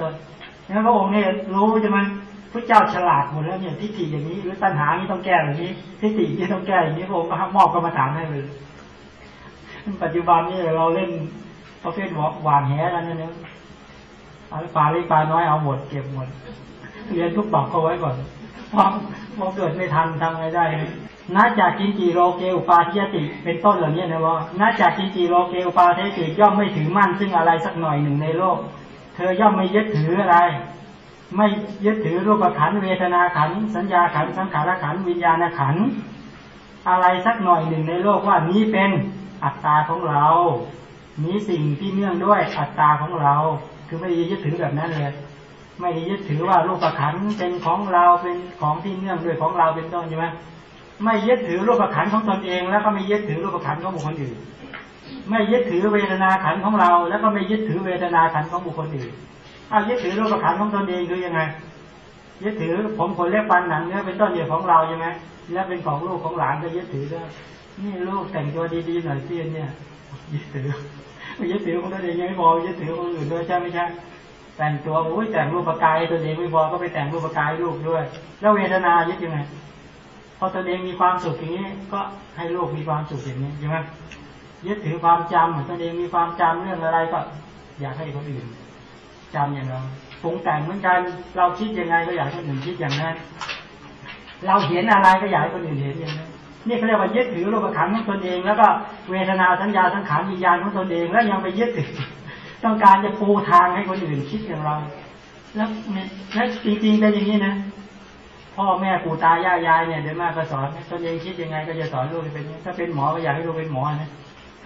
ต้นนั้นพระองค์เนี่ยรู้ใช่ไหมพระเจ้าฉลาดหมดแล้วเนี่ยทิฏฐิอย่างนี้ หรือตัณหานี้ต้องแก้อย่างนี้ทิฏฐินี้ต้องแก้อย่างนี้พระองค์ก็มอบกรรมฐานให้เลยปัจจุบันนี่เราเล่นประเภทหวานแหแล้วเนี่ยนะเอาปลาเล็กปลาน้อยเอาหมดเก็บหมดเรียนทุกดอกเขาไว้ก่อนเพราะพอเกิดไม่ทันทำไงได้น่าจากกินจีโรเกอุปาทิยติเป็นต้นเหล่านี้นะว่าน่าจากกินจีโรเกอุปาทิยติย่อมไม่ถือมั่นซึ่งอะไรสักหน่อยหนึ่งในโลก เธอย่อมไม่ยึดถืออะไร ไม่ยึดถือรูปขันเวทนาขันสัญญาขันสังขารขันวิญญาณขันอะไรสักหน่อยหนึ่งในโลกว่านี้เป็นอัตตาของเรา นี้สิ่งที่เนื่องด้วยอัตตาของเรา คือไม่ได้ยึดถือแบบนั้นเลย ไม่ได้ยึดถือว่ารูปขันเป็นของเราเป็นของที่เนื่องด้วยของเราเป็นต้นใช่ไหมไม่ยึดถือรูปขันของตนเอง แล้วก็ไม่ยึดถือรูปขันของบุคคลอื่น ไม่ยึดถือเวทนาขันของเรา แล้วก็ไม่ยึดถือเวทนาขันของบุคคลอื่นเอายึดถือรูปขันของตนเองคือยังไงยึดถือผมขนเล็บฟันหนังเนื้อเป็นต้นเดียวของเราใช่ไหมแล้วเป็นของลูกของหลานก็ยึดถือด้วยนี่ลูกแต่งตัวดีๆหน่อยเพี่ยเนี่ยยึดถือไม่ยึดถือของตัวเองยังไม่พอยึดถือคนอื่นด้วยใช่ไหมใช่แต่งตัวโอ้ยแต่งรูปกายตัวเองไม่พอก็ไปแต่งรูปกายลูกด้วย แล้วเวทนายึดยังไงพอตัวเองมีความสุขอย่างนี้ ก็ให้ลูกมีความสุขอย่างนี้ใช่ไหม ยึดถือความจำตัวเองมีความจำเรื่องอะไรก็อยากให้คนอื่นจำอย่างเราปรุงแต่งเหมือนกัน เราคิดยังไงก็อยากให้คนอื่นคิดอย่างนั้น เราเห็นอะไรก็อยากให้คนอื่นเห็นอย่างนั้นนี่เขาเรียกว่ายึดถือรูปขันของตนเอง แล้วก็เวทนาสัญญาสังขารวิญญาณของตนเองแล้วยังไปยึดถือต้องการจะปูทางให้คนอื่นคิดอย่างเรา แล้วแล้วจริงๆเป็นอย่างนี้นะพ่อแม่ปู่ตายายยายเนี่ยเดินมากก็สอนตนเองคิดยังไงก็จะสอนลูกเป็นถ้าเป็นหมอก็อยากให้ลูกเป็นหมอนะ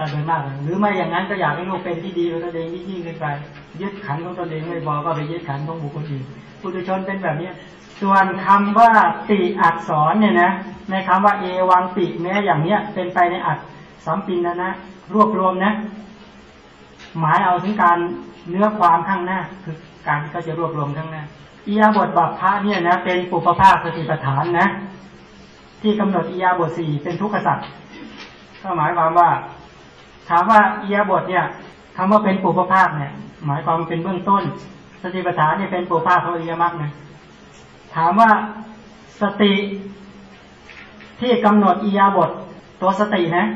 ตอนเดินมาก หรือไม่อย่างนั้นก็อยากให้ลูกเป็นที่ดีของตนเองยิ่งขึ้นไปยึดขันของตนเองไม่พอก็ไปยึดขันของบุคคลอื่นปุถุชนเป็นแบบเนี้ยส่วนคำว่าติอักษรเนี่ยนะในคำว่าเอวังติแม้อย่างเนี้ย เป็นไปในอัดสัมปินนะนะรวบรวมนะ หมายเอาถึงการเนื้อความข้างหน้า คือการที่เขาจะรวบรวมข้างหน้าอียาบทบัพพระเนี่ยนะเป็นปุปภาคสติปัฏฐานนะ ที่กำหนดอียาบทสี่เป็นทุกขสัตว์ก็หมายความว่า ถามว่าอียาบทเนี่ยคำว่าเป็นปุปภาคเนี่ย หมายความเป็นเบื้องต้น สติปัฏฐานเนี่ยเป็นปุปภาคของอียมรรคนะถามว่าสติที่กำหนดอียาบทตัวสตินะ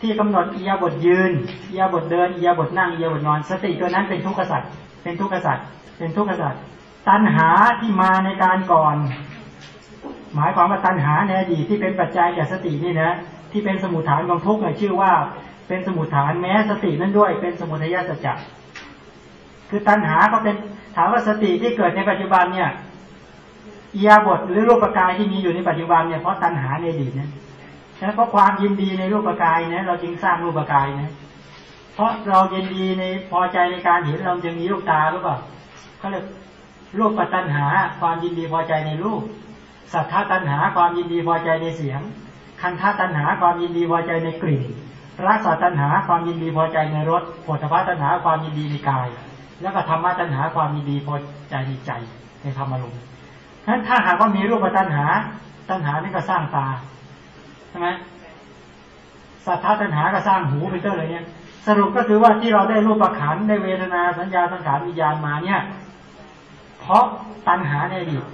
ที่กำหนดอียาบทยืนอียาบทเดินอียาบทนั่งอียาบทนอน สติตัวนั้นเป็นทุกขสัตว์เป็นทุกขสัตว์เป็นทุกขสัตว์ตัณหาที่มาในการก่อน หมายความว่าตัณหาในอดีตที่เป็นปัจจัยแก่สตินี่นะ ที่เป็นสมุทฐานของทุกข์เนี่ยชื่อว่า เป็นสมุทฐานแม้สตินั้นด้วย เป็นสมุทัยสัจจะคือตัณหาก็เป็นถามว่าสติที่เกิดในปัจจุบันเนี่ยอียาบทหรือรูปกายที่มีอยู่ในปัจจุบันเนี่ยเพราะตัณหาในอดีตนะฉะนั้นเพราะความยินดีในรูปกายเนี่ยเราจึงสร้างรูปกายนะเพราะเรายินดีในพอใจในการเห็นเราจึงมีลูกตาหรือเปล่าเขาเรียกรูปปัตัญหา ความยินดีพอใจในรูปสัทธาตัญหาความยินดีพอใจในเสียง คันธาตัญหาความยินดีพอใจในกลิ่น รสตัญหาความยินดีพอใจในรสโผฏฐตัญหาความยินดีในกาย แล้วก็ธรรมะตัญหาความยินดีพอใจในใจในธรรมอารมณ์ฉะนั้นถ้าหากว่ามีรูปตัญหา ตัญหานี่ก็สร้างตาใช่ไหมสัทธาตัญหาก็สร้างหูเป็นต้นอะไรเนี่ยสรุปก็คือว่าที่เราได้รูปขันได้เวทนาสัญญาสังขารวิญญาณมาเนี่ย เพราะตัณหาในอดีต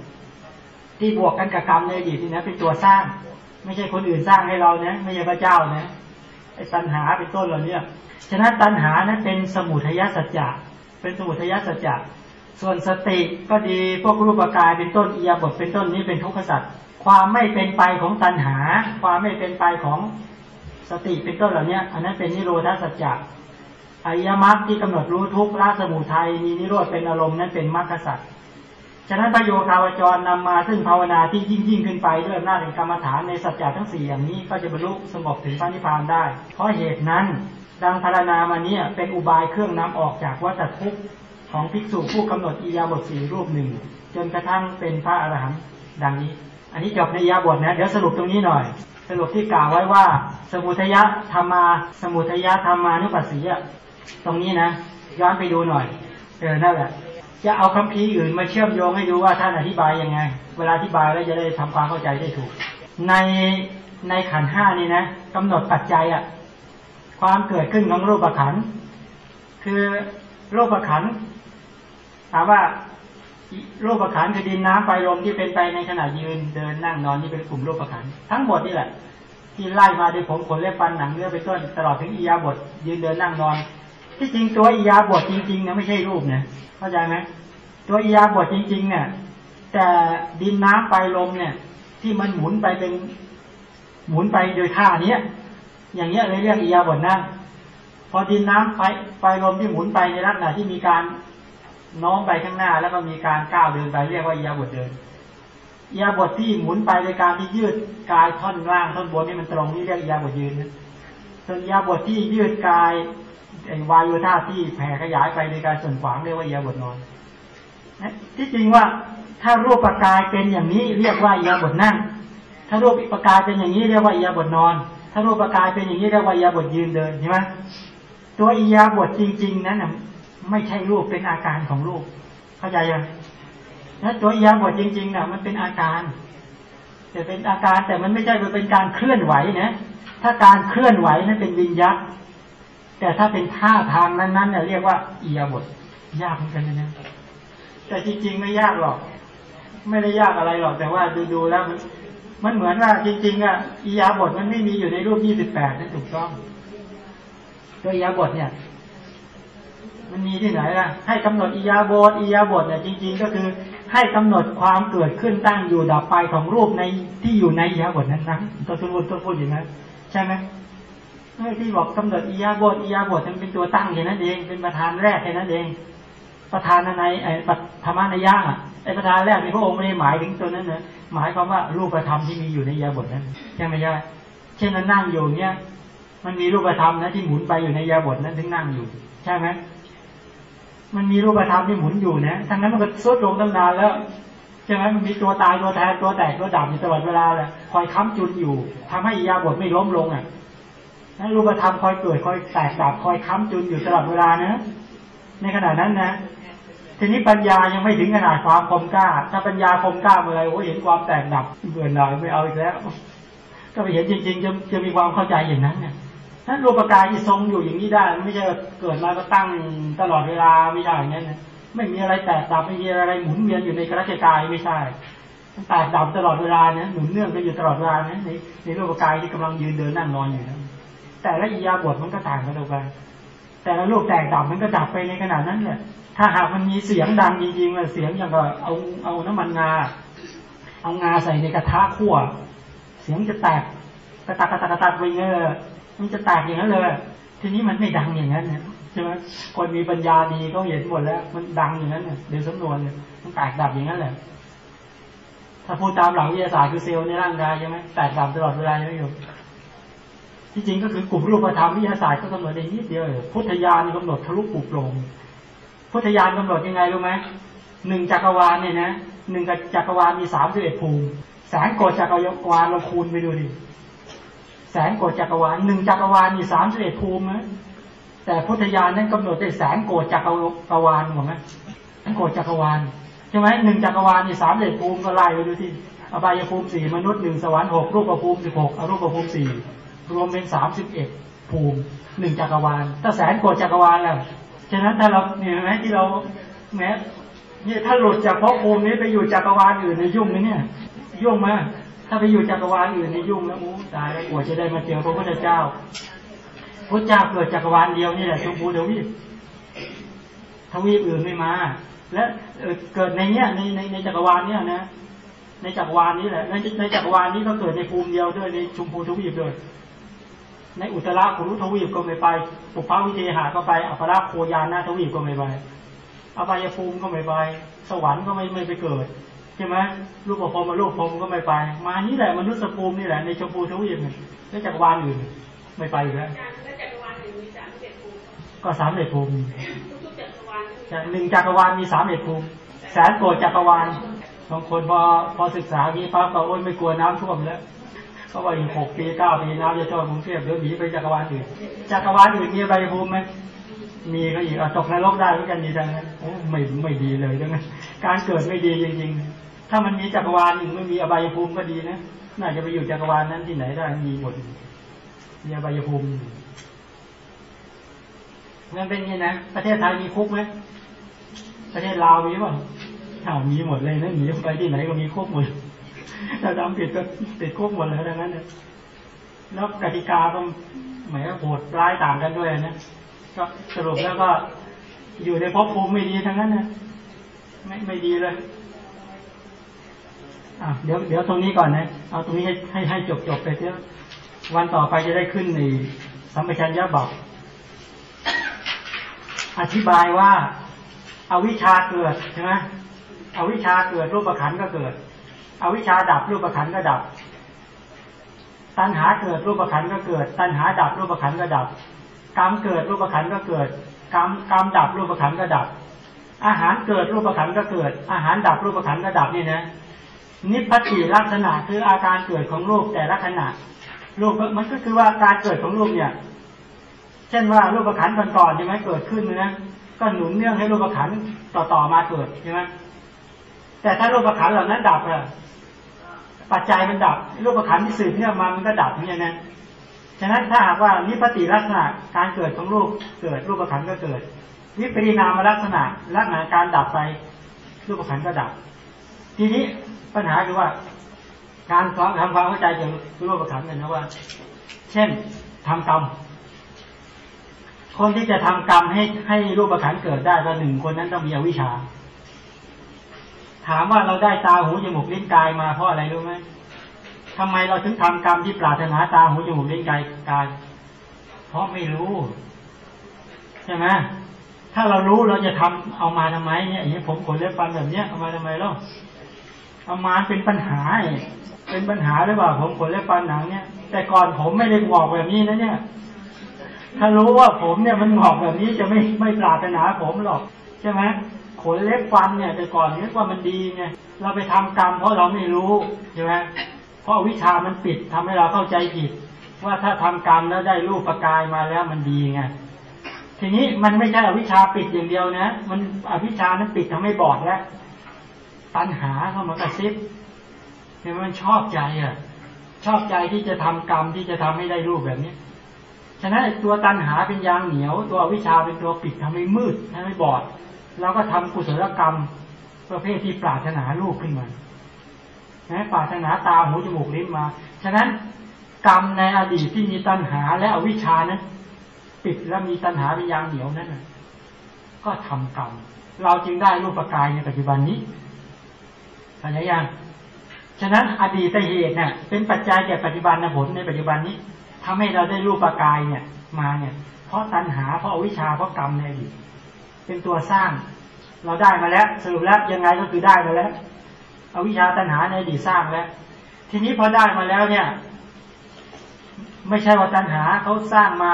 ที่บวกกันกับกรรมในอดีตนี่นะเป็นตัวสร้าง ไม่ใช่คนอื่นสร้างให้เรานะไม่ใช่พระเจ้านะ ไอ้ตัณหาเป็นต้นเราเนี่ยฉะนั้นตัณหานั้นเป็นสมุทัยสัจจะเป็นสมุทัยสัจจะส่วนสติก็ดีพวกรูปกายเป็นต้นเอียบทเป็นต้นนี้เป็นทุกขสัจความไม่เป็นไปของตัณหา ความไม่เป็นไปของสติเป็นต้นเหล่านี้อันนั้นเป็นนิโรธาสัจจะอริยมรรคที่กำหนดรู้ทุกข์ละสมุทัยมีนิโรธเป็นอารมณ์นั้นเป็นมรรคสัจ ฉะนั้นประโยคาวจรนำมาซึ่งภาวนาที่ยิ่งยิ่งขึ้นไปด้วยอำนาจแห่งกรรมฐานในสัจจะทั้งสี่อย่างนี้ก็จะบรรลุสงบถึงพระนิพพานได้ เพราะเหตุนั้นดังพารณามาเนี่ยเป็นอุบายเครื่องนำออกจากวัฏทุกข์ของภิกษุผู้กำหนดอียาบทสี่รูปหนึ่ง จนกระทั่งเป็นพระอรหันต์ดังนี้ อันนี้จบในอียาบทนะเดี๋ยวสรุปตรงนี้หน่อย สรุปที่กล่าวไว้ว่า สมุทยะธรรมา สมุทยะธรรมานุปัสสีตรงนี้นะย้อนไปดูหน่อยเออนั่นแหละ จะเอาคำพีอื่นมาเชื่อมโยงให้ดูว่าท่านอธิบายยังไง เวลาอธิบายแล้วจะได้ทำความเข้าใจได้ถูก ในในขันห้านี่นะกำหนดปัจจัยอะความเกิดขึ้นของรูปขันคือรูปขันถามว่ารูประขันคือดินน้ำไฟลมที่เป็นไปในขณะยืนเดินนั่งนอนนี่เป็นกลุ่มรูประขันทั้งหมดนี่แหละที่ไล่มาโดยผมขนเล็บฟันหนังเนื้อไปต้นตลอดถึงอียาบทยืนเดินนั่งนอน ที่จริงตัวอียาบทจริงๆนะไม่ใช่รูปเนี่ยเข้าใจไหมตัวอียาบทจริง ๆ เนี่ย แต่ดินน้ำไฟลมเนี่ย ที่มันหมุนไปเป็นหมุนไปโดยท่าเนี้ยอย่างเงี้ยเลยเรียกอียาบทนั่งพอดินน้ำไฟไฟลมที่หมุนไปในลักษณะที่มีการน้อมไปข้างหน้า แล้วก็มีการก้าวเดินไปเรียกว่าอียาบทเดินอียาบทที่หมุนไปโดยการที่ยืดกายท่อนล่างท่อนบนนี่มันตรงนี่เรียกอียาบทยืนนะส่วนอียาบทที่ยืดกาย ไอ้วายุธาที่แผ่ขยายไปในการส่วนขวางเรียกว่าอียาบทนอนที่จริงว่าถ้ารูปประกายเป็นอย่างนี้เรียกว่าอียาบทนั่ง ถ้ารูปประกายเป็นอย่างนี้เรียกว่าอียาบทนอน ถ้ารูปประกายเป็นอย่างนี้เรียกว่าอียาบทยืนเดินใช่ไหมตัวอียาบทจริง ๆ นั้นไม่ใช่รูปเป็นอาการของรูป เข้าใจยังนะตัวอียาบทจริงๆน่ะ มันเป็นอาการแต่เป็นอาการแต่มันไม่ใช่เป็นการเคลื่อนไหวนะ ถ้าการเคลื่อนไหวนั้นเป็นวิญญาต แต่ถ้าเป็นท่าทางนั้นๆเนี่ยเรียกว่าอียาบทยากเหมือนกันนะแต่จริงๆไม่ยากหรอก ไม่ได้ยากอะไรหรอก แต่ว่าดูๆแล้วมันมันเหมือนว่าจริงๆอะอียาบทมันไม่มีอยู่ในรูปยี่สิบแปดนั่นถูกต้องตัวอียาบทเนี่ย มันมีที่ไหนล่ะ ให้กำหนดอียาบทอียาบทเนี่ยจริง ๆ ก็คือให้กำหนดความเกิดขึ้นตั้งอยู่ดับไปของรูปในที่อยู่ในอียาบทนั้นนะตัวสมุนตัวพูดอย่างนั้นใช่ไหม ที่บอกกำหนดอียาบทอียาบทมันเป็นตัวตั้งแค่นั้นเอง เป็นประธานแรกแค่นั้นเอง ประธานในไอ้ธรรมนายะไอ้ประธานแรกในพระองค์ไม่ได้หมายถึงตัวนั้นนะหมายความว่ารูปธรรมที่มีอยู่ในยาบทนั้นใช่ไหมใช่เช่นนั้นนั่งอยู่เนี่ยมันมีรูปธรรมนะที่หมุนไปอยู่ในยาบทนั้นถึงนั่งอยู่ ใช่ไหมมันมีรูปธรรมที่หมุนอยู่นะทั้งนั้นมันก็สุดลงตั้งนานแล้วใช่ไหมมันมีตัวตายตัวแทนตัวแตกตัวดับอยู่ตลอดเวลาแหละคอยค้ำจุนอยู่ทำให้ยาบทไม่ล้มลงอะ นั้นรูปธรรมคอยเกิดคอยแตกดับคอยค้ำจุนอยู่ตลอดเวลานะในขณะนั้นนะทีนี้ปัญญายังไม่ถึงขนาดความคมกล้า ถ้าปัญญาคมกล้าเมื่อไรโอ้เห็นความแตกดับเบื่อหน่ายไม่เอาอีกแล้ว ก็ไปเห็นจริง ๆ จะจะมีความเข้าใจอย่างนั้นเนี่ยถ้ารูปกายที่ทรงอยู่อย่างนี้ได้ ไม่ใช่เกิดมาก็ตั้งตลอดเวลาไม่ใช่อย่างนั้นนะไม่มีอะไรแตกดับไม่มีอะไรหมุนเวียนอยู่ในกระกายไม่ใช่แตกดับตลอดเวลาเนี่ยหนุนเนื่องกันอยู่ตลอดเวลาเนี่ยในในรูปกายที่กำลังยืนเดินนั่งนอนอยู่นะ แต่ละอียาบทมันก็ต่างกันออกไปแต่ละรูปแตกดับมันก็ดับไปในขนาดนั้นเนี่ยถ้าหากมันมีเสียงดังจริงๆเสียงอย่างก็เอาเอาน้ำมันงา เอางาใส่ในกระทะคั่ว เสียงจะแตกกระตักกระตักกระตักไปเงี้ยมันจะแตกอย่างนั้นเลย ทีนี้มันไม่ดังอย่างนั้นนะใช่ไหมคนมีปัญญาดีก็เห็นหมดแล้ว มันดังอย่างนั้นเนี่ยเดี๋ยวสำนวนเนี่ยมันแตกดับอย่างนั้นแหละ ถ้าพูดตามหลักวิทยาศาสตร์คือเซลล์ในร่างกายใช่ไหมแตกดับตลอดเวลาใช่ไหมโยม ที่จริงก็คือกลุ่มรูปธรรมวิทยาศาสตร์ก็กำหนดในนิดเดียวพุทธญาณกำหนดทะลุปุโปรงพุทธญาณกำหนดยังไงรู้ไหมหนึ่งจักรวาลเนี่ยนะหนึ่งจักรวาลมีสามสิบเอ็ดภูมิแสนโกดจักรวาลเราคูณไปดูดิแสนโกดจักรวาลหนึ่งจักรวาลมีสามสิบเอ็ดภูมินะแต่พุทธญาณนั้นกำหนดได้แสนโกดจักรวาลหมดไหมแสนโกดจักรวาลใช่ไหมหนึ่งจักรวาลมีสามสิบเอ็ดภูมิก็ไล่ไปดูที่อบายภูมิสี่มนุษย์หนึ่งสวรรค์หกรูปภูมิสิบหกอรูปภูมิสี่ รวมเป็นสามสิบเอ็ดภูมิหนึ่งจักรวาลถ้าแสนโกดจักรวาลแล้วฉะนั้นถ้าเราเนี่ยไหมที่เราแม้เนี่ยถ้าหลุดจากภพภูมินี้ไปอยู่จักรวาลอื่นในยุ่งไหมเนี่ย ยุ่งไหมถ้าไปอยู่จักรวาลอื่นในยุ่งแล้วอู้ตายแล้วกว่าจะได้มาเจอพระพุทธเจ้าพระเจ้าเกิดจักรวาลเดียวนี่แหละชมพูทวีปทวีปอื่นไม่มา และเกิดในเนี้ยในในในจักรวาลเนี้ยนะในจักรวาลนี้แหละในในจักรวาลนี้ก็เกิดในภูมิเดียวด้วยในชมพูทวีปด้วย ในอุตราคุรุทวีปก็ไม่ไป ปุพพวิเทหาก็ไป อัปราโคยานาทวีปก็ไม่ไปอบายภูมิก็ไม่ไป สวรรค์ก็ไม่ไม่ไปเกิดใช่ไหมลูกพรมมาลูกพรมก็ไม่ไป มานี่แหละมนุษย์ภูมินี่แหละในชมพูทวีปแล้วจักรวาลอื่น ไม่ไปแล้วก็สามเอ็ดภูมิหนึ่งจักรวาลมีสามเอ็ดภูมิแสนโกดจักรวาลบางคนพอพอศึกษานี้ปั๊บก็โอ้ยไม่กลัวน้ำท่วมแล้ว ก็ว่าอีกหกปีเก้าปีน้ำจะท่วมกรุงเทพเดี๋ยวหนีไปจักรวาลอื่นจักรวาลอื่นมีใบภูมิไหมมีก็อีกตกนรกได้เหมือนกันดีดังนั้นไม่ไม่ดีเลยดังนั้นการเกิดไม่ดีจริงๆ ถ้ามันมีจักรวาลอื่นไม่มีอบายภูมิก็ดีนะน่าจะไปอยู่จักรวาลนั้นที่ไหนได้มีหมดมีอบายภูมิงั้นเป็นไงนะประเทศไทยมีคุกไหมประเทศลาวมีป่ะอ้าวมีหมดเลยนะหนีไปที่ไหนก็มีครบหมด ถ้าทำผิดก็ติดคุกหมดเลยดังนั้นเนี่ยแล้วกติกาก็หมายว่าโหดร้ายต่างกันด้วยนะก็สรุปแล้วก็อยู่ในภพภูมิไม่ดีทั้งนั้นนะไม่ไม่ดีเลยอะเดี๋ยวเดี๋ยวตรงนี้ก่อนนะ เอาตรงนี้ให้ให้ให้จบจบไปเถอะวันต่อไปจะได้ขึ้นในสัมปชัญญะบอกอธิบายว่าอาวิชชาเกิดใช่ไหมอวิชชาเกิดรูปขันก็เกิด อวิชาดับรูปขันก็ดับ ตัณหาเกิดรูปขันก็เกิด ตัณหาดับรูปขันก็ดับ กรรมเกิดรูปขันก็เกิด กรรมกรรมดับรูปขันก็ดับ อาหารเกิดรูปขันก็เกิด อาหารดับรูปขันก็ดับนี่นะ นิพพติลักษณะคืออาการเกิดของรูปแต่ละขณะรูปมันก็คือว่าการเกิดของรูปเนี่ย เช่นว่ารูปขันก่อนๆใช่ไหมเกิดขึ้นนะก็หนุนเนื่องให้รูปขันต่อๆมาเกิดใช่ไหมแต่ถ้ารูปขันเหล่านั้นดับอะ ปัจจัยมันดับรูปขันธ์ที่สืบเนื่องมามันก็ดับเนี่ยนะฉะนั้นถ้าหากว่านิพพติลักษณะการเกิดของรูปเกิดรูปขันธ์ก็เกิด วิปริณามลักษณะลักษณะการดับไป รูปขันธ์ก็ดับ ทีนี้ปัญหาคือว่า การทำความเข้าใจเกี่ยวกับรูปขันธ์เนี่ยนะว่า เช่นทำกรรมคนที่จะทำกรรมให้ให้รูปขันธ์เกิดได้ก็หนึ่งคนนั้นต้องมีอวิชชา ถามว่าเราได้ตาหูจมูกลิ้นกายมาเพราะอะไรรู้ไหมทำไมเราถึงทำกรรมที่ปรารถนาตาหูจมูกลิ้นกายกาย เพราะไม่รู้ ใช่ไหมถ้าเรารู้เราจะทำเอามาทำไมเนี่ยอย่างนี้ผมขนเล็บฟันแบบเนี้ยเอามาทำไมล่ะเอามาเป็นปัญหา เป็นปัญหาหรือเปล่าผมขนเล็บฟันหนังเนี่ย แต่ก่อนผมไม่ได้งอกแบบนี้นะเนี่ย ถ้ารู้ว่าผมเนี่ยมันงอกแบบนี้จะไม่ไม่ปรารถนาผมหรอก ใช่ไหมขนเล็บฟันเนี่ย แต่ก่อนนึกว่ามันดีไงเราไปทำกรรมเพราะเราไม่รู้ใช่ไหมเพราะวิชามันปิดทำให้เราเข้าใจผิด ว่าถ้าทำกรรมแล้วได้รูปประกายมาแล้วมันดีไงทีนี้มันไม่ใช่อวิชาปิดอย่างเดียวนะ มันอวิชานั้นปิดทำให้บอดแล้วตัณหาเข้ามากระซิบเนี่ยมันชอบใจอะ ชอบใจที่จะทำกรรมที่จะทำให้ได้รูปแบบนี้ ฉะนั้นตัวตัณหาเป็นยางเหนียว ตัวอวิชาเป็นตัวปิดทำให้มืดทำให้บอดเราก็ทำกุศลกรรม ประเภทที่ปรารถนารูปขึ้นมานะปรารถนาตาหูจมูกลิ้นมา ฉะนั้นกรรมในอดีตที่มีตัณหาและอวิชานั้นปิดแล้วมีตัณหาเป็นยางเหนียวนั้นก็ทำกรรม เราจึงได้รูปกายในปัจจุบันนี้เข้าใจยังฉะนั้นอดีตเหตุเนี่ยเป็นปัจจัยแก่ปัจจุบันผลในปัจจุบันนี้ ทำให้เราได้รูปกายเนี่ย มาเนี่ย เพราะตัณหาเพราะอวิชชาเพราะกรรมในอดีตเป็นตัวสร้าง เราได้มาแล้วสรุปแล้วยังไงก็คือได้มาแล้วอวิชชาตัณหาในอดีตสร้างแล้ว ทีนี้พอได้มาแล้วเนี่ย ไม่ใช่ว่าตัณหาเขาสร้างมา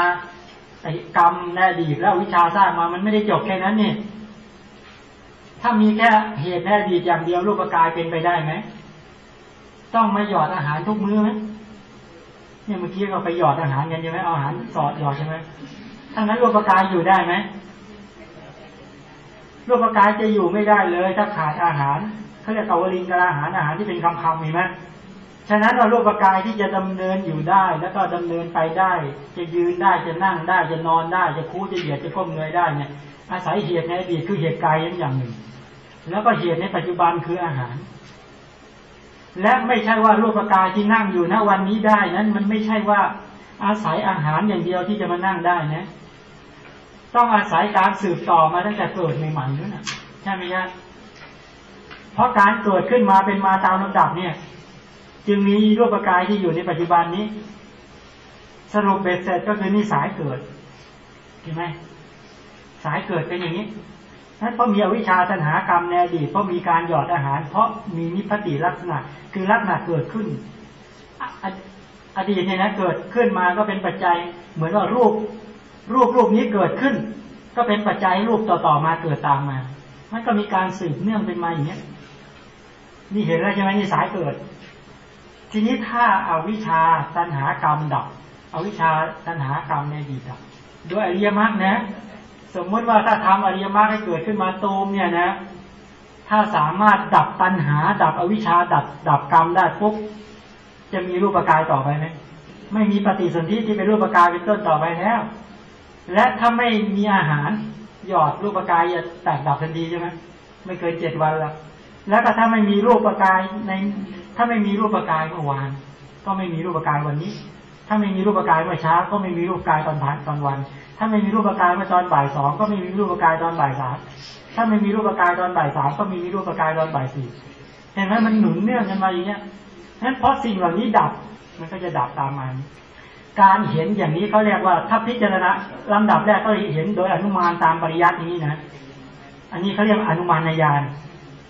ไอ้กรรมในอดีตแล้ววิชาสร้างมามันไม่ได้จบแค่นั้นนี่ถ้ามีแค่เหตุในอดีตอย่างเดียวรูปกายเป็นไปได้ไหม ต้องมาหยอดอาหารทุกมื้อไหม เนี่ยเมื่อกี้เราไปหยอดอาหารกันใช่ไหมเอาอาหารสอดหยอดใช่ไหมถ้างั้นรูปกายอยู่ได้ไหมรูปกายจะอยู่ไม่ได้เลย ถ้าขาดอาหารเขาเรียกกาวลิงกาอาหารอาหารที่เป็นคำคำมีไหมฉะนั้นเรารูปกายที่จะดำเนินอยู่ได้ แล้วก็ดำเนินไปได้ จะยืนได้จะนั่งได้จะนอนได้ จะคู่จะเหยียดจะก้มเงยได้เนี่ย อาศัยเหตุในอดีตคือเหตุกายอย่างหนึ่ง แล้วก็เหตุในปัจจุบันคืออาหาร และไม่ใช่ว่ารูปกายที่นั่งอยู่ณวันนี้ได้นั้น มันไม่ใช่ว่าอาศัยอาหารอย่างเดียวที่จะมานั่งได้นะ ต้องอาศัยการสืบต่อมาตั้งแต่เกิดใหม่ๆนั่นนะใช่ไหมครับเพราะการเกิดขึ้นมาเป็นมาตามลำดับเนี่ย จึงมีรูปกายที่อยู่ในปัจจุบันนี้ สรุปเบ็ดเสร็จก็คือนิสายเกิดเห็นไหมสายเกิดเป็นอย่างนี้ นั้นเพราะมีอวิชชาตัณหากรรมในอดีตเพราะมีการหยอดอาหาร เพราะมีนิพพติลักษณะ คือลักษณะเกิดขึ้น อดีตเนี่ยนะเกิดขึ้นมาก็เป็นปัจจัย เหมือนว่ารูป รูปรูปนี้เกิดขึ้น ก็เป็นปัจจัยรูปต่อๆมาเกิดตามมา มันก็มีการสืบเนื่องเป็นมาอย่างนี้นี่เห็นแล้วใช่ไหมนี่สายเกิด ทีนี้ถ้าอาวิชาตัณหากรรมดับอวิชาตัณหากรรมในอดีตดับด้วยอริยมรรคนะ สมมติว่าถ้าทำอริยมรรคให้เกิดขึ้นมาตูมเนี่ยนะ ถ้าสามารถดับตัณหา ดับอวิชชาดับดับกรรมได้ปุ๊บจะมีรูปกายต่อไปไหมไม่มีปฏิสนธิที่เป็นรูปกายเป็นต้นต่อไปแล้ว และถ้าไม่มีอาหารหยอดรูปกายจะแตกดับทันทีใช่ไหมไม่เกินเจ็ดวันละแล้วก็ถ้าไม่มีรูปกายใน ถ้าไม่มีรูปกายเมื่อวาน ก็ไม่มีรูปกายวันนี้ ถ้าไม่มีรูปกายเมื่อเช้า ก็ไม่มีรูปกายตอนพันตอนวัน ถ้าไม่มีรูปกายเมื่อตอนบ่ายสองก็ไม่มีรูปกายตอนบ่ายสามถ้าไม่มีรูปกายตอนบ่ายสามก็มมีรูปกายตอนบ่ายสี่เห็นไหมมันหนุนเนื่องกันมาอย่างเงี้ยนั้นเพราะสิ่งเหล่านี้ดับมันก็จะดับตามมาการเห็นอย่างนี้เขาเรียกว่าถ้าพิจารณาลำดับแรกก็เห็นโดยอนุมานตามปริยัตินี้นะ อันนี้เขาเรียกอนุมานญาณ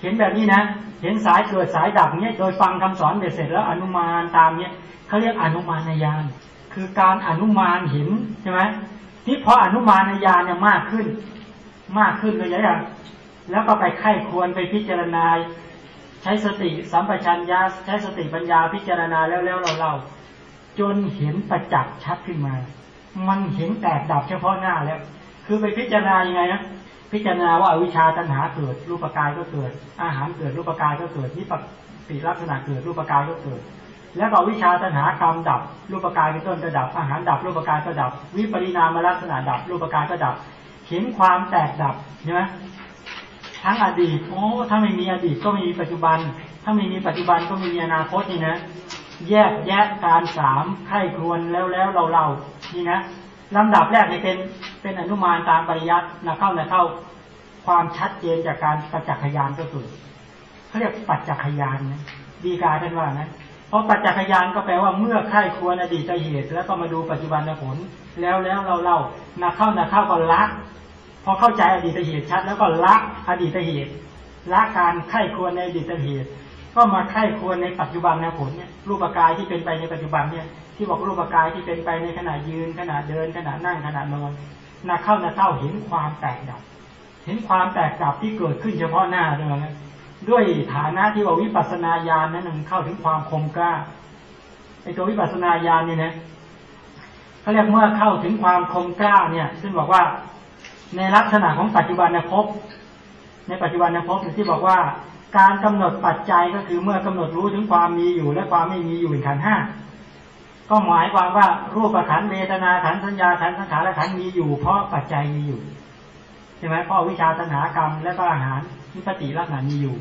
เห็นแบบนี้นะ เห็นสายเกิดสายดับเนี้ยโดยฟังคำสอนเสร็จแล้วอนุมานตามเนี้ยเขาเรียกอนุมานญาณคือการอนุมานเห็นใช่ไหมที่พออนุมานญาณเนี่ยมากขึ้น มากขึ้นเลยอย่างแล้วก็ไปไข้ควรไปพิจารณา ใช้สติสัมปชัญญะใช้สติปัญญาพิจารณาแล้วแล้วเราเล่าจนเห็นประจักษ์ชัดขึ้นมา มันเห็นแตกดับเฉพาะหน้าแล้ว คือไปพิจารณายังไงนะ พิจารณาว่าวิชชาตัณหาเกิด รูปกายก็เกิด อาหารเกิดรูปกายก็เกิดนิปติลักษณะเกิดรูปกายก็เกิด แล้วก็วิชาตัณหากรรมดับ รูปกายเป็นต้นก็ดับ อาหารดับ รูปกายก็ดับ วิปริณามลักษณะดับ รูปกายก็ดับ เห็นความแตกดับใช่ไหมทั้งอดีตโอ้ถ้าไม่มีอดีตก็ไม่มีปัจจุบัน ถ้าไม่มีปัจจุบันก็ไม่มีอนาคตนี่นะ แยกแยะการสามไข้ครวนแล้วแล้วเราเรานี่นะ ลำดับแรกเนี่ยเป็นเป็นอนุมานตามปริยัตินะเข้านะเข้าความชัดเจนจากการปัจจักขยานก็คือเขาเรียกปัจจักขยานนะดีกาท่านว่านะเพราะปัจจักขยานก็แปลว่าเมื่อไข้ควรอดีตเหตุ แล้วก็มาดูปัจจุบันผล แล้วแล้วเราเล่านาเข้านาเข้าก็ละพอเข้าใจอดีตเหตุชัด แล้วก็ละอดีตเหตุละการไข้ควรในอดีตเหตุ ก็มาไข้ควรในปัจจุบันผลเนี่ยรูปกายที่เป็นไปในปัจจุบันเนี่ย ที่บอกรูปกายที่เป็นไปในขณะยืนขณะเดินขณะนั่งขณะนอนนาเข้านาเข้าเห็นความแตกดับ เห็นความแตกดับที่เกิดขึ้นเฉพาะหน้าเลยนด้วยฐานะที่ว่าวิปัสสนาญาณนั้นมันเข้าถึงความคมกล้าไอตัววิปัสสนาญาณนี่นะเขาเรียกเมื่อเข้าถึงความคมกล้าเนี่ย ซึ่งบอกว่าในลักษณะของปัจจุบันนภพในปัจจุบันนภพที่บอกว่า การกำหนดปัจจัยก็คือเมื่อกำหนดรู้ถึงความมีอยู่และความไม่มีอยู่ในขันห้า ก็หมายความว่ารูปขันเวทนาขันสัญญาขันสังขารและขันมีอยู่ เพราะปัจจัยมีอยู่ใช่ไหมเพราะวิชาตัณหากรรม และก็อาหารนิพติลักษณะมีอยู่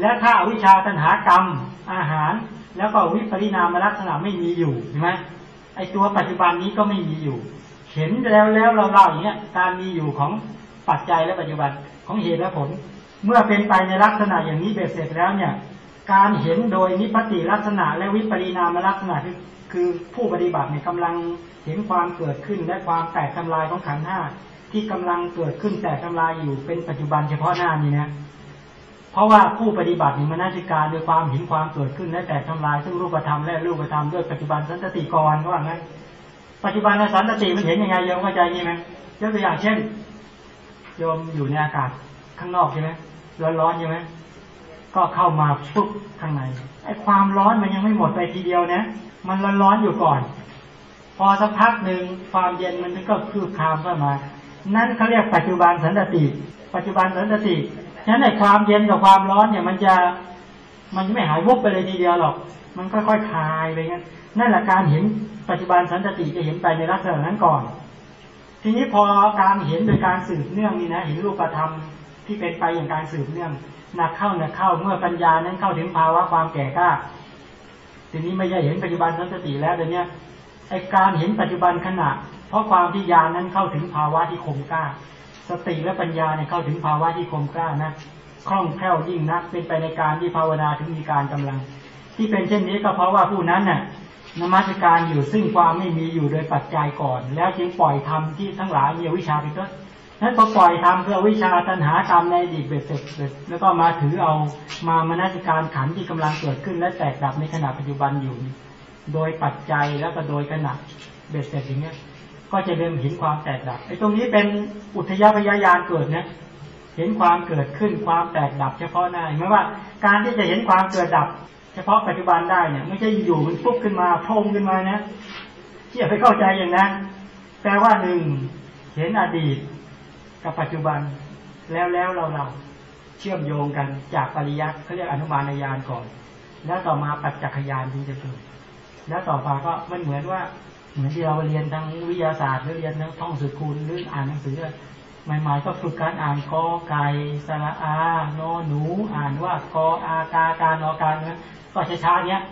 และถ้าวิชาตัณหากรรมอาหาร แล้วก็วิปริณามลักษณะไม่มีอยู่ใช่ไหมไอตัวปัจจุบันนี้ก็ไม่มีอยู่ เห็นแล้วแล้วเราเล่าอย่างเงี้ยการมีอยู่ของปัจจัยและปัจจุบันของเหตุและผล เมื่อเป็นไปในลักษณะอย่างนี้เบ็ดเสร็จแล้วเนี่ย การเห็นโดยนิพติลักษณะและวิปริณามลักษณะ คือผู้ปฏิบัติเนี่ยกำลังเห็นความเกิดขึ้นและความแตกทำลายของขันห้าที่กำลังเกิดขึ้นแต่ทำลายอยู่เป็นปัจจุบันเฉพาะหน้านี้นะเพราะว่าผู้ปฏิบัติมีมนาจิการด้วยความเห็นความเกิดขึ้นและแต่ทำลายซึ่งรูปธรรมและรูปธรรมด้วยปัจจุบันสันตติกรก็ว่างั้นปัจจุบันในสันตติมันเห็นยังไงโยมเข้าใจยังไงยกตัวอย่างเช่นโยมอยู่ในอากาศข้างนอกใช่ไหมร้อนๆใช่ไหมก็เข้ามาปุ๊บข้างใน อ้ความร้อนมันยังไม่หมดไปทีเดียวนะ มันร้อนๆอยู่ก่อน พอสักพักหนึ่งความเย็นมันก็คืบคลามเข้ามา นั่นเขาเรียกปัจจุบันสันตติ ปัจจุบันสันตติฉะนั้นในความเย็นกับความร้อนเนี่ย มันจะมันไม่หายวุบไปเลยทีเดียวหรอก มันค่อยๆคลายไปงั้นนั่นแหละการเห็นปัจจุบันสันตติจะเห็นไปในลักษณะนั้นก่อน ทีนี้พอการเห็นโดยการสืบเนื่องนี่นะเห็นรูปธรรม ที่เป็นไปอย่างการสืบเนื่องหนักเข้าหนักเข้าเมื่อปัญญานั้นเข้าถึงภาวะความแก่กล้าทีนี้ไม่ใช่เห็นปัจจุบันสันตติแล้วเดี๋ยวนี้ไอการเห็นปัจจุบันขณะ เพราะความที่ญาณนั้นเข้าถึงภาวะที่คมกล้า สติและปัญญาเนี่ยเข้าถึงภาวะที่คมกล้านะคล่องแคล่วยิ่งนักเป็นไปในการที่ภาวนาถึงมีการกำลัง ที่เป็นเช่นนี้ก็เพราะว่าผู้นั้นน่ะนมัสการอยู่ซึ่งความไม่มีอยู่โดยปัจจัยก่อน แล้วจึงปล่อยธรรมที่ทั้งหลายมีวิชาไปต้น นั้นพอปล่อยธรรมเพื่อวิชาตัณหากรรมในอดีตเบ็ดเสร็จแล้วก็มาถือเอามามนัสการขันที่กำลังเกิดขึ้น และแตกดับในขณะปัจจุบันอยู่ โดยปัจจัยแล้วก็โดยขณะเบ็ดเสร็จอย่างเงี้ย ก็จะเริ่มเห็นความแตกดับไอ้ตรงนี้เป็นอุทยพยายานเกิดนะเห็นความเกิดขึ้นความแตกดับ เฉพาะหน้าหมายว่าการที่จะเห็นความเกิดดับ เฉพาะปัจจุบันได้เนี่ยไม่ใช่อยู่มันปุ๊บขึ้นมาโพงขึ้นมานะที่อย่าไปเข้าใจอย่างนั้นแปลว่าหนึ่งเห็นอดีต กับปัจจุบันแล้วแล้วเราเราเชื่อมโยงกันจากปริยัติเขาเรียกอนุมานญาณก่อน แล้วต่อมาปัจจักรยานที่จะเกิดแล้วต่อมาก็มันเหมือนว่าเหมือนที่เราเรียนทางวิทยาศาสตร์หรือเรียนทางท่องสุดคูณหรืออ่านหนังสือใหม่ๆก็ฝึกการอ่านกอไก่สระอานอหนู อ่านว่ากออากาการนอการนะก็ช้าๆเนี้ย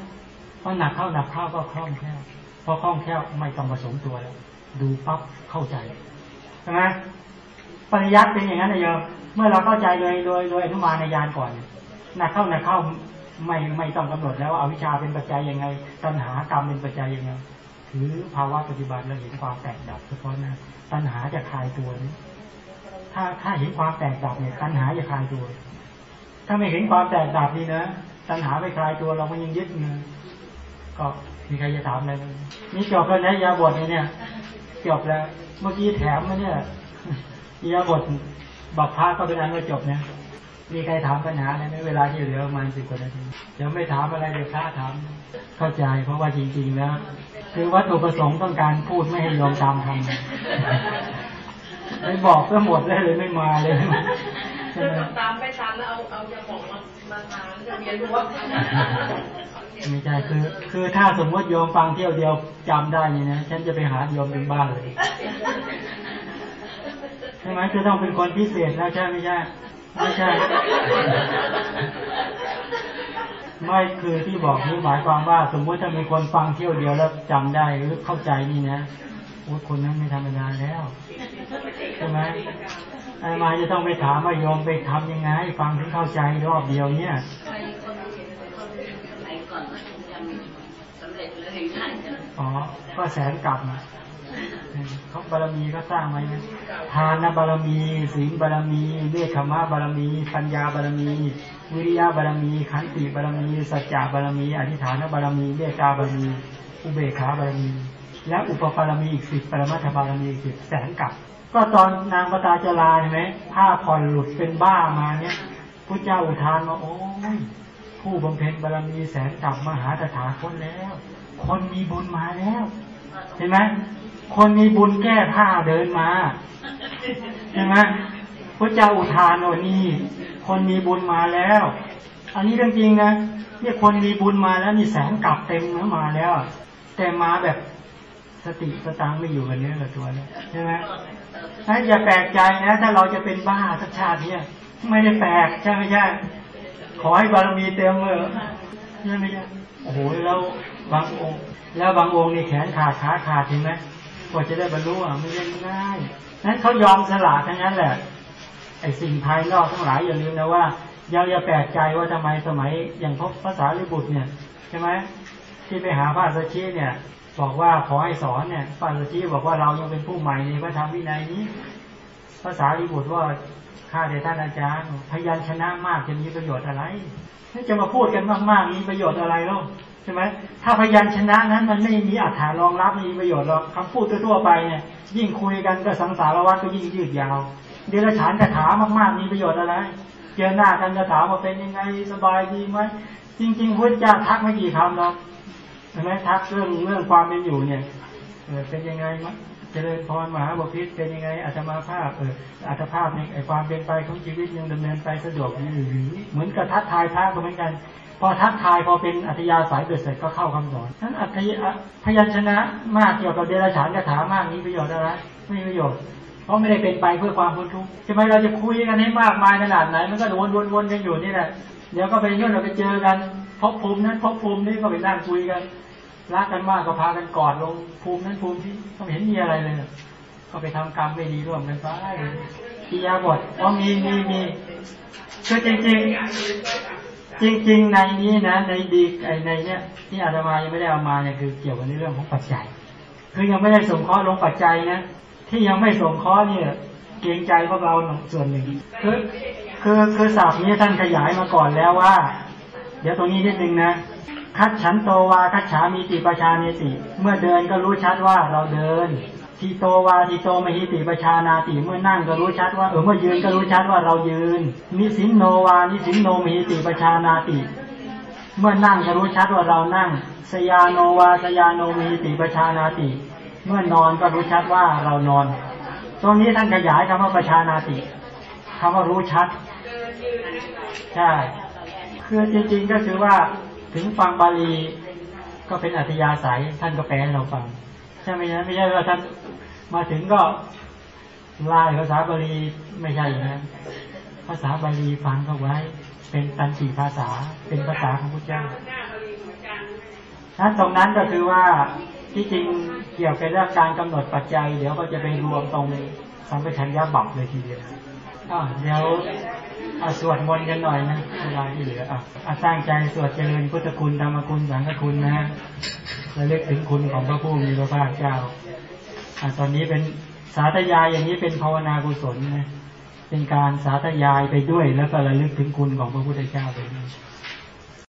พอหนักเข้าหนักเข้าก็คล่องแคล่วพอคล่องแคล่วไม่ต้องผสมตัวแล้วดูปั๊บเข้าใจใช่ไหม ปริยัติเป็นอย่างนั้นนะโยมเมื่อเราเข้าใจโดยโดยโดยอนุมานในยานก่อนนักเข้านักเข้าไม่ไม่ต้องกำหนดแล้วว่าอาวิชชาเป็นปัจจัยยังไงตัณหากรรมเป็นปัจจัยยังไงถือภาวะปัจจุบันเราเห็นความแตกดับเฉพาะหน้าตัณหาจะคลายตัวนี้ถ้าถ้าเห็นความแตกดับเนี่ยตัณหาจะคลายตัว ถ้าไม่เห็นความแตกดับนี่นะตัณหาไม่คลายตัวเราก็ยังยึดเงินก็มีใครจะถามอะไรนี่จบแล้วนะยาบทเนี่ยจบแล้ว เมื่อกี้แถมมาเนี่ย ยาบทบัพพาก็เป็นอันว่าจบนะมีใครถามปัญหาอะไรไหมเวลาที่เหลือประมาณสิบกว่านาทีเดี๋ยวไม่ถามอะไรเดี๋ยวพระถามเข้าใจ เพราะว่าจริง ๆ แล้ว คือวัตถุประสงค์ต้องการพูดไม่ให้ยอมตามทำไม่บอกก็หมดเลยเลยไม่มาเลยจะตามไปตามแล้วเอาเอายาหมองมามาทานจะเวียนหัวไม่ใช่คือ คือถ้าสมมติโยมฟังเที่ยวเดียวจำได้นี่นะฉันจะไปหาโยมถึงบ้านเลย ใช่ไหมจะต้องเป็นคนพิเศษแล้วใช่ไม่ใช่ไม่ใช่ ไม่คือที่บอกนี่หมายความว่า สมมติถ้ามีคนฟังเที่ยวเดียวแล้วจำได้หรือเข้าใจนี่นะโอ้คนนั้นไม่ธรรมดาแล้วใช่ไหมไอ้มาจะต้องไปถามว่าโยมไปทำยังไง ฟังถึงเข้าใจรอบเดียวเนี่ยใครคนเขียนคนสมัยก่อนก็คงยังสำเร็จเลยง่ายจังอ๋อก็แสนกลับนะ เขาบารมีก็สร้างไว้นะทานบารมีศีลบารมีเนคขมะบารมี ปัญญาบารมี วิริยะบารมี ขันติบารมี สัจจะบารมี อธิฐานบารมีเมตตาบารมี อุเบกขาบารมี และอุปปารมีอีกสิบปรมัตถบารมีอีกสิบแสนกับ ก็ตอนนางปตาจาราเห็นไหมผ้าผ่อนหลุดเป็นบ้ามาเนี่ยพระเจ้าอุทานมาโอ้ยผู้บำเพ็ญบารมีแสนกับมหาตถาคตแล้ว คนมีบุญมาแล้ว เห็นไหม คนมีบุญแก้ผ้าเดินมาเห็นไหมพระเจ้าอุทานโน่นนี่คนมีบุญมาแล้ว อันนี้เรื่องจริงนะเนี่ยคนมีบุญมาแล้วนี่แสนกลับเต็มนะมาแล้ว แต่มาแบบสติสตางไม่อยู่กันเนื้อกับตัวเนี่ยใช่ไหมถ้าอย่าแปลกใจนะ ถ้าเราจะเป็นบ้าสักชาติเนี่ยไม่ได้แปลกใช่ไหมใช่ขอให้บารมีเต็มเลยใช่ไหมใช่โอ้โหแล้วบางองค์ แล้วบางองค์นี่แขนขาดขาขาดเห็นไหม กว่าจะได้บรรลุอะไม่ใช่ง่ายนั้นเขายอมสละทั้งนั้นแหละไอ้สิ่งภายนอกทั้งหลายอย่าลืมนะว่ายังอย่าแปลกใจว่าทำไมสมัยอย่างพบภาษาลิบุตรเนี่ยใช่ไหมที่ไปหาพระสัชชีเนี่ยบอกว่าขอให้สอนเนี่ยพระสัชชีบอกว่าเรายังเป็นผู้ใหม่ในพระธรรมวินัยนี้ภาษาลิบุตรว่าข้าแต่ท่านอาจารย์พยัญชนะมากจะมีประโยชน์อะไรจะมาพูดกันมากๆมีประโยชน์อะไรหรอ ช่ไหมถ้าพยัญชนะนั้นมันไม่มีอัฐารองรับไม่มีประโยชน์หรอกคำพูดทั่วไปเนี่ย ยิ่งคุยกันก็สังสารวัฏก็ยิ่งยืดยาว เดรัจฉานคาถามากๆ มีประโยชน์อะไรเจอหน้ากันจะถามว่าเป็นยังไงสบายดีไหมจริง ๆพุทธเจ้าทักไม่กี่คำหรอกเห็นไหมทักเรื่องเรื่องความเป็นอยู่เนี่ยเออเป็นยังไงมั้ยเจริญพรมหาบพิตรเป็นยังไงอัตมาภาพเอออัตภาพในไอความเป็นไปของชีวิตยังดำเนินไปสะดวกหรือเหมือนกับทักทายพระก็เหมือนกัน พอทักทายพอเป็นอัธยาศัยเบ็ดเสร็จก็เข้าคำสอนนั้นอัธยาพยัญชนะมากเกี่ยวกับเดรัจฉานคาถามากมีประโยชน์อะไรไม่มีประโยชน์เพราะไม่ได้เป็นไปเพื่อความพ้นทุกข์ใช่ไหมเราจะคุยกันให้มากมายขนาดไหน มันก็วนวนวนกันอยู่นี่แหละเดี๋ยวก็ไปเรื่องเราไปเจอกันพบภูมินั้นพบภูมินี้ก็ไปนั่งคุยกันรักกันมากก็พากันกอดลงภูมินั้นภูมิที่ก็เห็นมีอะไรเลยก็ไปทำกรรมไม่ดีร่วมกันไปกิยาบทอ๋อมีมีมีคือจริงจริง จริงๆในนี้นะ ในดีในเนี้ยที่อาตมายังไม่ได้เอามาเนี่ยคือเกี่ยวกับในเรื่องของปัจจัย คือยังไม่ได้ส่งข้อลงปัจจัยนะที่ยังไม่ส่งข้อเนี่ยเกรงใจพวกเราส่วนหนึ่งคือคือคือศัพท์นี้ท่านขยายมาก่อนแล้วว่า เดี๋ยวตรงนี้นิดนึงนะคัดฉันโตวาคัดฉามีติประชาเนติ เมื่อเดินก็รู้ชัดว่าเราเดิน ทีโตวาทีโตมหิติประชานาติเมื่อนั่งก็รู้ชัดว่าเออเมื่อยืนก็รู้ชัดว่าเรายืน นิสินโนวานิสินโนมหิติประชานาติ เมื่อนั่งก็รู้ชัดว่าเรานั่ง สยาโนวาสยาโนมีติประชานาติ เมื่อนอนก็รู้ชัดว่าเรานอน ตรงนี้ท่านขยายคำว่าประชานาติคำว่ารู้ชัดใช่คือจริงๆก็คือว่าถึงฟังบาลีก็เป็นอัธยาศัยท่านก็แปลให้เราฟังใช่ไหมนะไม่ใช่ว่าท่าน มาถึงก็ไล่ภาษาบาลีไม่ใช่นั้นภาษาบาลีฟังเข้าไว้ เป็นตันติภาษา เป็นภาษาของพระเจ้านั้นตรงนั้นก็คือว่าที่จริงเกี่ยวกับเรื่องการกำหนดปัจจัย เดี๋ยวก็จะไปรวมตรงสัมปชัญญะบัพเลยทีเดียวอะเดี๋ยวอะสวดมนต์กันหน่อยนะเวลาที่เหลืออะอะตั้งใจสวดเจริญพุทธคุณธรรมคุณสังฆคุณนะระลึกถึงคุณของพระผู้มีพระภาคเจ้า ตอนนี้เป็นสาธยายอย่างนี้เป็นภาวนากุศลนะเป็นการสาธยายไปด้วยแล้วก็ระลึกถึงคุณของพระพุทธเจ้าไปด้วย